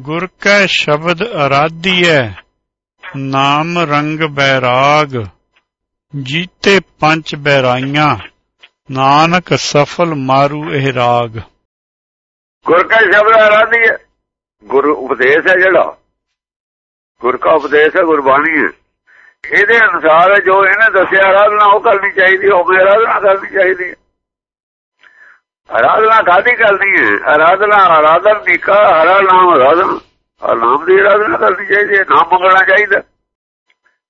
ਗੁਰ ਕੈ ਸ਼ਬਦ ਅਰਾਧੀਐ, ਨਾਮ ਰੰਗ ਬੈਰਾਗ, ਜੀਤੇ ਪੰਜ ਬੈਰਾਈਆਂ, ਨਾਨਕ ਸਫਲ ਮਾਰੂ ਇਹ ਰਾਗ। ਗੁਰ ਕਾ ਸ਼ਬਦ ਆਰਾਧੀ ਹੈ ਗੁਰ ਉਪਦੇਸ਼ ਹੈ ਜਿਹੜਾ। ਗੁਰ ਕਾ ਉਪਦੇਸ਼ ਹੈ, ਗੁਰਬਾਣੀ ਹੈ। ਇਹਦੇ ਅਨੁਸਾਰ ਜੋ ਇਹਨੇ ਦੱਸਿਆ ਆਰਾਧਨਾ ਉਹ ਕਰਨੀ ਚਾਹੀਦੀ ਉਹ ਆਰਾਧਨਾ ਕਰਨੀ ਚਾਹੀਦੀ ਹੈ। ਆਰਾਧਨਾ ਕਾਦੀ ਕਰਨੀ ਹੈ ਆਰਾਧਨਾ ਆਰਾਧਨ ਨਿਕਾ ਹਰਾ ਨਾਮ ਆਰਾਧਨਾ ਔਰ ਨਾਮ ਦੀ ਆਰਾਧਨਾ ਕਰਨੀ ਚਾਹੀਦੀ ਹੈ ਨਾਮ ਮੰਗਣਾ ਚਾਹੀਦਾ।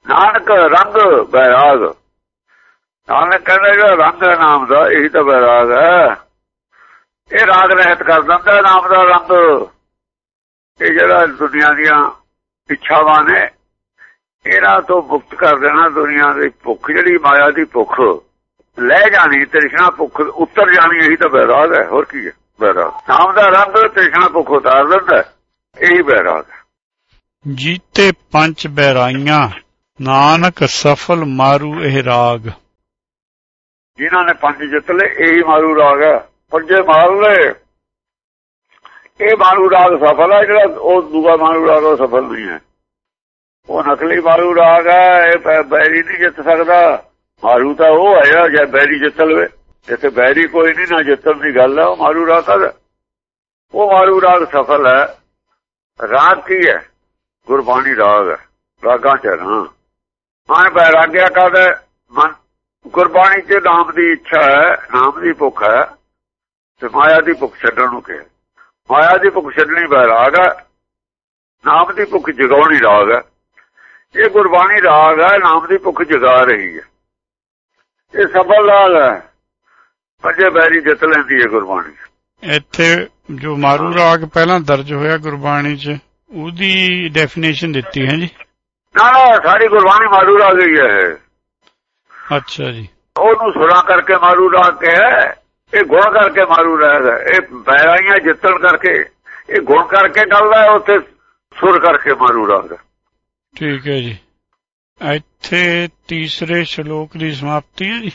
ਨਾਨਕ ਰੰਗ ਬੈਰਾਗ। ਨਾਨਕ ਕਹਿੰਦਾ ਜਿਹੜਾ ਰੰਗ ਨਾਮ ਦਾ, ਇਹੀ ਤਾਂ ਬੈਰਾਗ ਹੈ। ਇਹ ਰਾਗ ਰਹਿਤ ਕਰ ਦਿੰਦਾ ਨਾਮ ਦਾ ਰੰਗ। ਇਹ ਜਿਹੜਾ ਦੁਨੀਆ ਦੀਆਂ ਇੱਛਾਵਾਂ ਨੇ, ਇਹਨਾਂ ਤੋਂ ਮੁਕਤ ਕਰ ਦੇਣਾ ਦੁਨੀਆ ਦੀ ਭੁੱਖ, ਜਿਹੜੀ ਮਾਇਆ ਦੀ ਭੁੱਖ। ਲੈ ਜਾਣੀ ਤ੍ਰਿਸ਼ਨਾ ਭੁੱਖ ਉੱਤਰ ਜਾਣੀ ਇਹੀ ਤਾਂ ਬੈਰਾਗ ਹੈ। ਹੋਰ ਕੀ ਹੈ? ਬੈਰਾਗ। ਨਾਮ ਦਾ ਰੰਗ ਤ੍ਰਿਸ਼ਨਾ ਭੁੱਖ ਉਤਾਰ ਦਿੰਦਾ ਇਹੀ ਬੈਰਾਗ ਜੀਤੇ ਪੰਜ ਬੈਰਾਈਆਂ ਨਾਨਕ ਸਫਲ ਮਾਰੂ ਇਹ ਰਾਗ। ਜਿਨ੍ਹਾਂ ਨੇ ਪੰਜ ਜਿੱਤ ਲਏ ਇਹੀ ਮਾਰੂ ਰਾਗ ਹੈ। ਪੰਜੇ ਮਾਰ ਲਏ ਇਹ ਮਾਰੂ ਰਾਗ ਸਫਲ ਹੈ ਜਿਹੜਾ ਉਹ ਦੂਆ ਮਾਰੂ ਰਾਗ ਉਹ ਸਫਲ ਨਹੀਂ ਹੈ। ਉਹ ਨਕਲੀ ਮਾਰੂ ਰਾਗ ਹੈ ਇਹ ਬੈਰੀ ਨਹੀਂ ਜਿੱਤ ਸਕਦਾ। ਮਾਰੂ ਤਾਂ ਉਹ ਆਇਆ ਜੇ ਬੈਰੀ ਜਿੱਤ ਲਵੇ। ਜਿੱਥੇ ਬੈਰੀ ਕੋਈ ਨਹੀਂ, ਨਾ ਜਿੱਤਣ ਦੀ ਗੱਲ ਹੈ ਉਹ ਮਾਰੂ ਰਾਗ ਹੈ ਉਹ ਮਾਰੂ ਰਾਗ ਸਫਲ ਹੈ। ਰਾਗ ਕੀ ਹੈ? ਗੁਰਬਾਣੀ ਰਾਗ ਹੈ। ਰਾਗਾਂ ਚ ਨਾ ਮਨ ਬੈਰਾਗਿਆ ਕਹਦਾ ਮਨ ਗੁਰਬਾਣੀ ਚ ਨਾਮ ਦੀ ਇੱਛਾ ਹੈ, ਨਾਮ ਦੀ ਭੁੱਖ ਹੈ। ਤੇ ਮਾਇਆ ਦੀ ਭੁੱਖ ਛੱਡਣ ਨੂੰ ਕਿਹਾ। ਮਾਇਆ ਦੀ ਭੁੱਖ ਛੱਡਣੀ ਬੈਰਾਗ ਹੈ। ਨਾਮ ਦੀ ਭੁੱਖ ਜਗਾਉਣੀ ਰਾਗ ਹੈ। ਇਹ ਗੁਰਬਾਣੀ ਰਾਗ ਹੈ, ਨਾਮ ਦੀ ਭੁੱਖ ਜਗਾ ਰਹੀ ਹੈ। ਇਹ ਸਫਲ ਹੈ। ਪੰਜੇ ਬੈਰੀ ਜਿੱਤ ਲੈਂਦੀ ਹੈ ਗੁਰਬਾਣੀ। ਇੱਥੇ ਜੋ ਮਾਰੂ ਰਾਗ ਪਹਿਲਾਂ ਦਰਜ ਹੋਇਆ ਗੁਰਬਾਣੀ 'ਚ ਉਹਦੀ ਡੈਫੀਨੇਸ਼ਨ ਦਿੱਤੀ ਹੈ ਜੀ। ਨਾ ਨਾ ਸਾਰੀ ਗੁਰਬਾਣੀ ਮਾਰੂ ਰਾਗ ਹੀ ਹੈ ਅੱਛਾ ਜੀ। ਉਹਨੂੰ ਸੁਰਾ ਕਰਕੇ ਮਾਰੂ ਰਾਗ ਕਿਹਾ ਇਹ ਗੁਣ ਕਰਕੇ ਮਾਰੂ ਰਾਗ ਹੈ। ਇਹ ਬੈਰਾਈਆਂ ਜਿੱਤਣ ਕਰਕੇ ਇਹ ਗੁਣ ਕਰਕੇ ਚੱਲਦਾ ਹੈ ਉੱਥੇ ਸੁਰ ਕਰਕੇ ਮਾਰੂ ਰਾਗ। ਹੈ। ਠੀਕ ਹੈ ਜੀ। ਇੱਥੇ ਤੀਸਰੇ ਸ਼ਲੋਕ ਦੀ ਸਮਾਪਤੀ ਹੈ ਜੀ।